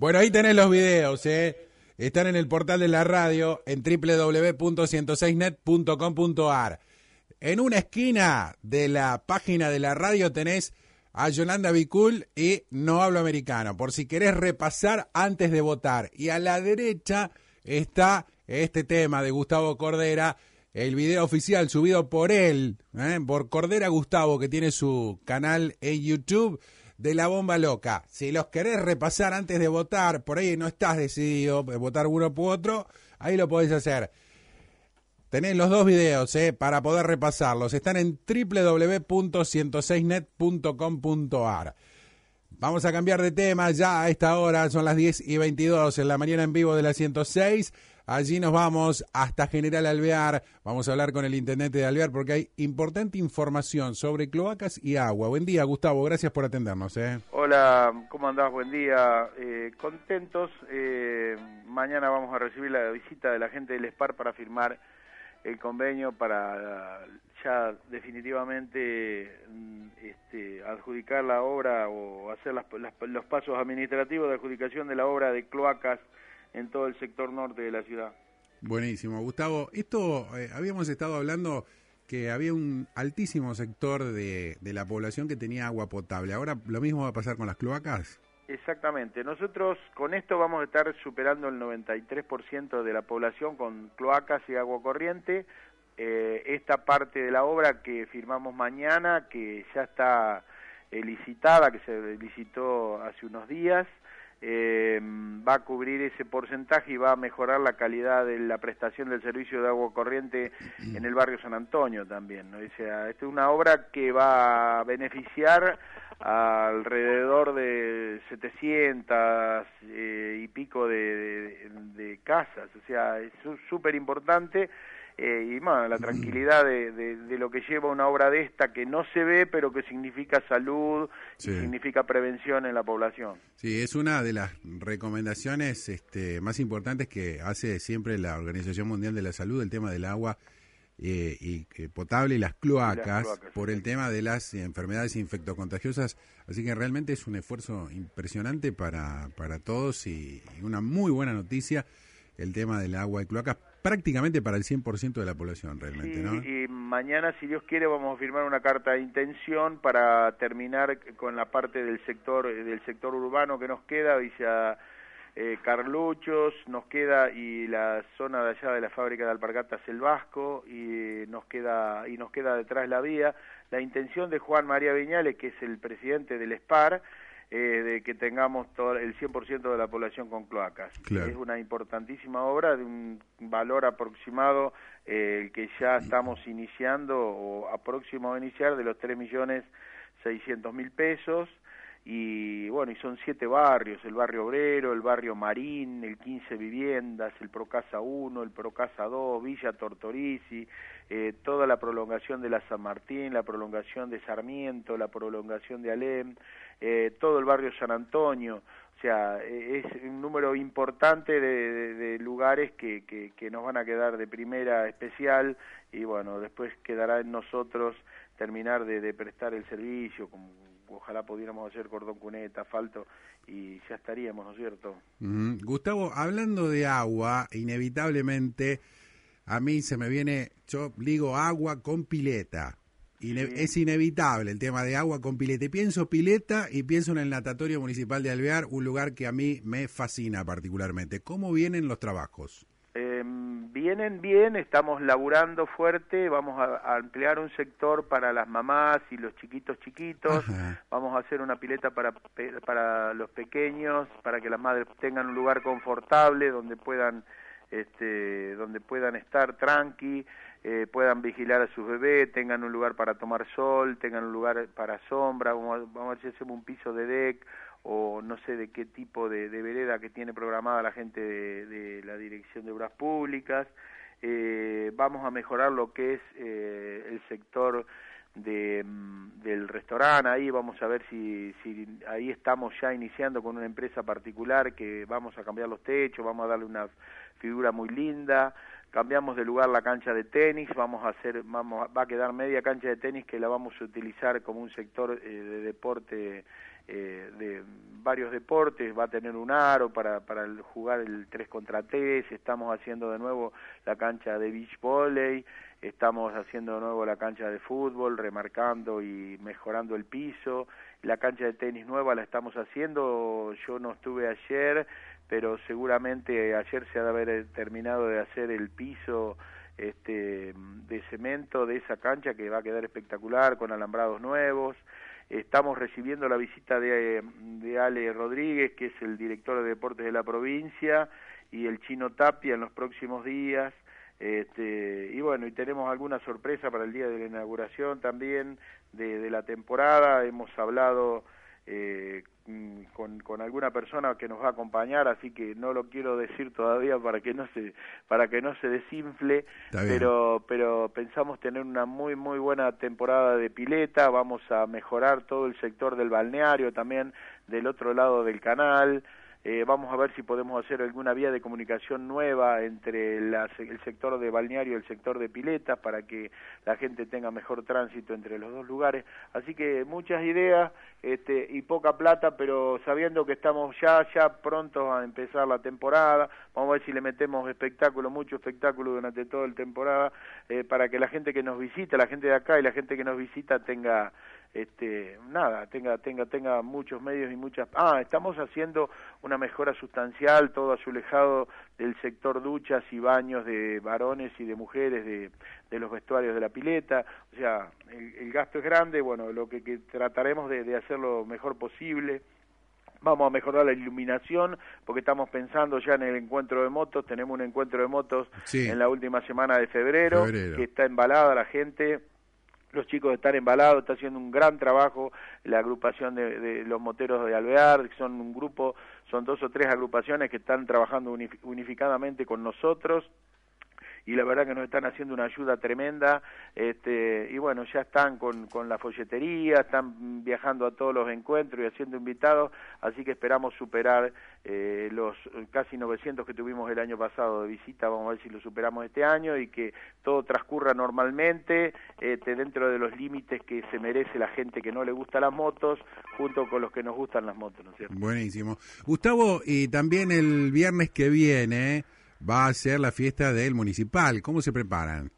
Bueno, ahí tenés los videos, ¿eh? Están en el portal de la radio en www.106net.com.ar. En una esquina de la página de la radio tenés a Yolanda Bicul y No Hablo Americano, por si querés repasar antes de votar. Y a la derecha está este tema de Gustavo Cordera, el video oficial subido por él, ¿eh? por Cordera Gustavo, que tiene su canal en YouTube de la bomba loca. Si los querés repasar antes de votar, por ahí no estás decidido votar uno por otro, ahí lo podés hacer. Tenés los dos videos eh, para poder repasarlos. Están en www.106net.com.ar. Vamos a cambiar de tema ya a esta hora, son las 10 y 22 en la mañana en vivo de la 106. Allí nos vamos hasta General Alvear. Vamos a hablar con el intendente de Alvear porque hay importante información sobre cloacas y agua. Buen día, Gustavo. Gracias por atendernos. ¿eh? Hola, ¿cómo andás? Buen día. Eh, contentos. Eh, mañana vamos a recibir la visita de la gente del SPAR para firmar el convenio para ya definitivamente mm, este, adjudicar la obra o hacer los pasos administrativos de adjudicación de la obra de cloacas en todo el sector norte de la ciudad. Buenísimo, Gustavo. Esto eh, habíamos estado hablando que había un altísimo sector de, de la población que tenía agua potable. Ahora lo mismo va a pasar con las cloacas. Exactamente. Nosotros con esto vamos a estar superando el 93% de la población con cloacas y agua corriente. Eh, esta parte de la obra que firmamos mañana, que ya está eh, licitada, que se licitó hace unos días, eh, va a cubrir ese porcentaje y va a mejorar la calidad de la prestación del servicio de agua corriente en el barrio San Antonio también. O sea, esta es una obra que va a beneficiar alrededor de 700 eh, y pico de casas, o sea, es súper importante eh, y bueno, la tranquilidad de, de, lo que lleva una obra de esta que no se ve, pero que significa salud y significa prevención en la población. Sí, es una de las recomendaciones este, más importantes que hace siempre la Organización Mundial de la Salud, el tema del agua eh, y eh, potable y las cloacas, por el tema de las enfermedades infectocontagiosas. Así que realmente es un esfuerzo impresionante para, para todos y, y una muy buena noticia el tema del agua y cloacas prácticamente para el 100% de la población realmente, ¿no? Y mañana, si Dios quiere, vamos a firmar una carta de intención para terminar con la parte del sector del sector urbano que nos queda, Villa eh, Carluchos, nos queda y la zona de allá de la fábrica de alpargatas El Vasco y nos queda y nos queda detrás la vía. La intención de Juan María Viñales, que es el presidente del SPAR, eh, de que tengamos todo el 100% de la población con cloacas. Es una importantísima obra de un valor aproximado eh, que ya estamos iniciando o a próximo a iniciar de los 3 millones 600 mil pesos. Y bueno, y son siete barrios, el barrio obrero, el barrio Marín, el 15 viviendas, el Procasa 1, el Procasa 2, Villa Tortorici, eh, toda la prolongación de la San Martín, la prolongación de Sarmiento, la prolongación de Alem, eh, todo el barrio San Antonio, o sea, eh, es un número importante de, lugares que, que, nos van a quedar de primera especial y bueno, después quedará en nosotros terminar de, prestar el servicio, como ojalá pudiéramos hacer cordón cuneta, asfalto y ya estaríamos, ¿no es cierto? Gustavo, hablando de agua, inevitablemente a mí se me viene, yo digo agua con pileta. Es inevitable el tema de agua con pileta. Y pienso pileta y pienso en el natatorio municipal de Alvear, un lugar que a mí me fascina particularmente. ¿Cómo vienen los trabajos? Em, vienen bien, estamos laburando fuerte, vamos a, ampliar un sector para las mamás y los chiquitos chiquitos, vamos a hacer una pileta para, para los pequeños, para que las madres tengan un lugar confortable donde puedan, este, donde puedan estar tranqui, eh, puedan vigilar a sus bebés, tengan un lugar para tomar sol, tengan un lugar para sombra, vamos, vamos a hacer un piso de deck o no sé de qué tipo de, vereda que tiene programada la gente de, la Dirección de Obras Públicas. Eh, vamos a mejorar lo que es eh, el sector de, mm, del restaurante ahí vamos a ver si, si ahí estamos ya iniciando con una empresa particular que vamos a cambiar los techos vamos a darle una figura muy linda. Cambiamos de lugar la cancha de tenis, vamos a hacer, vamos, va a quedar media cancha de tenis que la vamos a utilizar como un sector eh, de deporte, eh, de varios deportes, va a tener un aro para, para jugar el 3 contra 3, estamos haciendo de nuevo la cancha de beach volley, estamos haciendo de nuevo la cancha de fútbol, remarcando y mejorando el piso, la cancha de tenis nueva la estamos haciendo, yo no estuve ayer, pero seguramente ayer se ha de haber terminado de hacer el piso este, de cemento de esa cancha que va a quedar espectacular con alambrados nuevos. Estamos recibiendo la visita de, de Ale Rodríguez, que es el director de deportes de la provincia, y el chino Tapia en los próximos días. Este, y bueno, y tenemos alguna sorpresa para el día de la inauguración también de, de la temporada. Hemos hablado eh, con, con, alguna persona que nos va a acompañar, así que no lo quiero decir todavía para que no se para que no se desinfle, pero pero pensamos tener una muy muy buena temporada de pileta, vamos a mejorar todo el sector del balneario también del otro lado del canal. Eh, vamos a ver si podemos hacer alguna vía de comunicación nueva entre el sector de balneario y el sector de piletas para que la gente tenga mejor tránsito entre los dos lugares. Así que muchas ideas este, y poca plata, pero sabiendo que estamos ya, ya prontos a empezar la temporada, vamos a ver si le metemos espectáculo, mucho espectáculo durante toda la temporada, eh, para que la gente que nos visita, la gente de acá y la gente que nos visita tenga este nada tenga tenga tenga muchos medios y muchas ah estamos haciendo una mejora sustancial todo azulejado del sector duchas y baños de varones y de mujeres de, de los vestuarios de la pileta o sea el, gasto es grande bueno lo que, trataremos de, de hacer lo mejor posible vamos a mejorar la iluminación porque estamos pensando ya en el encuentro de motos tenemos un encuentro de motos en la última semana de febrero, febrero, que está embalada la gente los chicos están embalados, está haciendo un gran trabajo la agrupación de, los moteros de Alvear, son un grupo, son dos o tres agrupaciones que están trabajando unificadamente con nosotros y la verdad que nos están haciendo una ayuda tremenda este, y bueno, ya están con, con la folletería, están viajando a todos los encuentros y haciendo invitados, así que esperamos superar eh, los casi 900 que tuvimos el año pasado de visita, vamos a ver si lo superamos este año y que todo transcurra normalmente este, dentro de los límites que se merece la gente que no le gusta las motos, junto con los que nos gustan las motos, ¿no es cierto? Buenísimo. Gustavo, y también el viernes que viene va a ser la fiesta del municipal. ¿Cómo se preparan?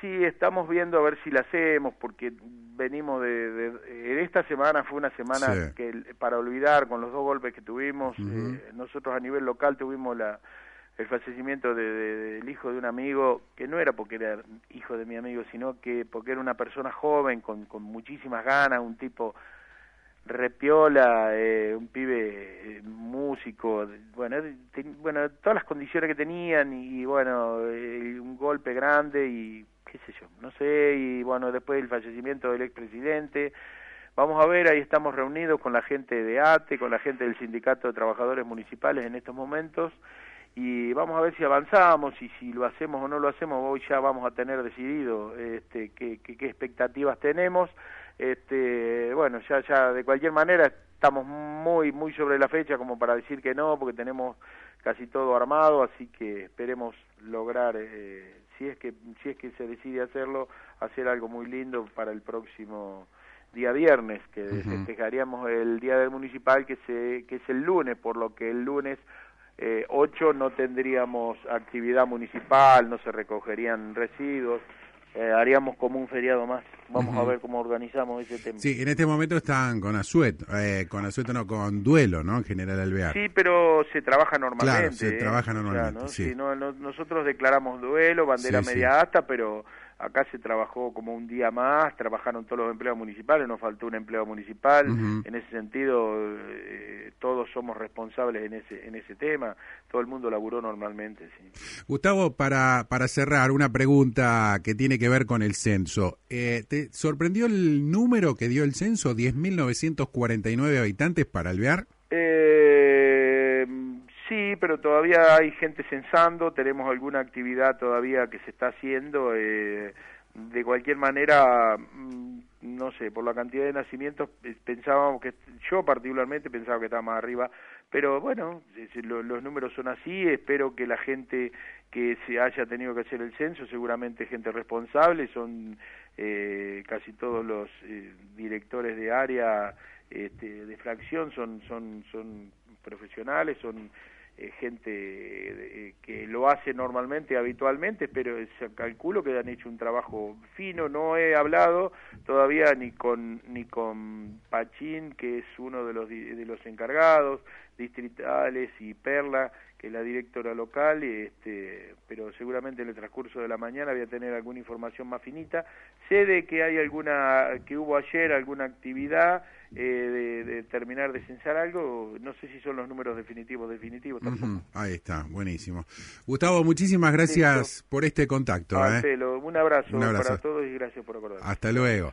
sí, estamos viendo a ver si la hacemos, porque venimos de, en esta semana fue una semana que para olvidar con los dos golpes que tuvimos, eh, nosotros a nivel local tuvimos la el fallecimiento del hijo de un amigo, que no era porque era hijo de mi amigo, sino que porque era una persona joven, con, con muchísimas ganas, un tipo repiola, eh, un pibe eh, músico, bueno, bueno, todas las condiciones que tenían y bueno, eh, un golpe grande y qué sé yo, no sé, y bueno, después del fallecimiento del expresidente, vamos a ver, ahí estamos reunidos con la gente de ATE, con la gente del Sindicato de Trabajadores Municipales en estos momentos y vamos a ver si avanzamos y si lo hacemos o no lo hacemos, hoy ya vamos a tener decidido este, qué, qué, qué expectativas tenemos este, bueno, ya, ya de cualquier manera estamos muy, muy sobre la fecha como para decir que no, porque tenemos casi todo armado, así que esperemos lograr, eh, si es que si es que se decide hacerlo, hacer algo muy lindo para el próximo día viernes, que festejaríamos el día del municipal, que se que es el lunes, por lo que el lunes eh, 8 no tendríamos actividad municipal, no se recogerían residuos, eh, haríamos como un feriado más. Vamos a ver cómo organizamos ese tema. Sí, en este momento están con asueto, eh, con asueto no, con duelo, ¿no? En general Alvear. Sí, pero se trabaja normalmente. Claro, se trabaja normalmente, sí. nosotros declaramos duelo, bandera media asta, pero acá se trabajó como un día más, trabajaron todos los empleados municipales, nos faltó un empleo municipal, en ese sentido eh, todos somos responsables en ese en ese tema, todo el mundo laburó normalmente. Sí. Gustavo, para, para cerrar, una pregunta que tiene que ver con el censo. Eh, ¿Te sorprendió el número que dio el censo, 10.949 habitantes para Alvear? Eh, Pero todavía hay gente censando, tenemos alguna actividad todavía que se está haciendo, eh, de cualquier manera, mm, no sé, por la cantidad de nacimientos eh, pensábamos que, yo particularmente pensaba que estaba más arriba, pero bueno, los números son así, espero que la gente que se haya tenido que hacer el censo, seguramente gente responsable, son eh, casi todos los eh, directores de área este, de fracción, son, son, son profesionales, son eh, gente eh, que lo hace normalmente, habitualmente, pero calculo que han hecho un trabajo fino. No he hablado todavía ni con ni con Pachín, que es uno de los de los encargados distritales y Perla, que la directora local, este, pero seguramente en el transcurso de la mañana voy a tener alguna información más finita. Sé de que hay alguna que hubo ayer alguna actividad eh, de, terminar de censar algo, no sé si son los números definitivos, definitivos. Ahí está, buenísimo. Gustavo, muchísimas gracias por este contacto. ¿eh? un, abrazo para todos y gracias por acordar. Hasta luego.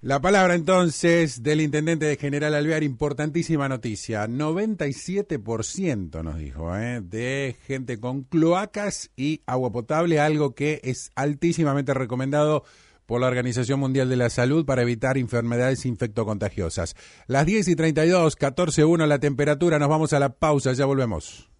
La palabra entonces del intendente de General Alvear, importantísima noticia. 97% nos dijo, ¿eh? De gente con cloacas y agua potable, algo que es altísimamente recomendado por la Organización Mundial de la Salud para evitar enfermedades infectocontagiosas. Las 10 y 32, 14.1 la temperatura, nos vamos a la pausa, ya volvemos.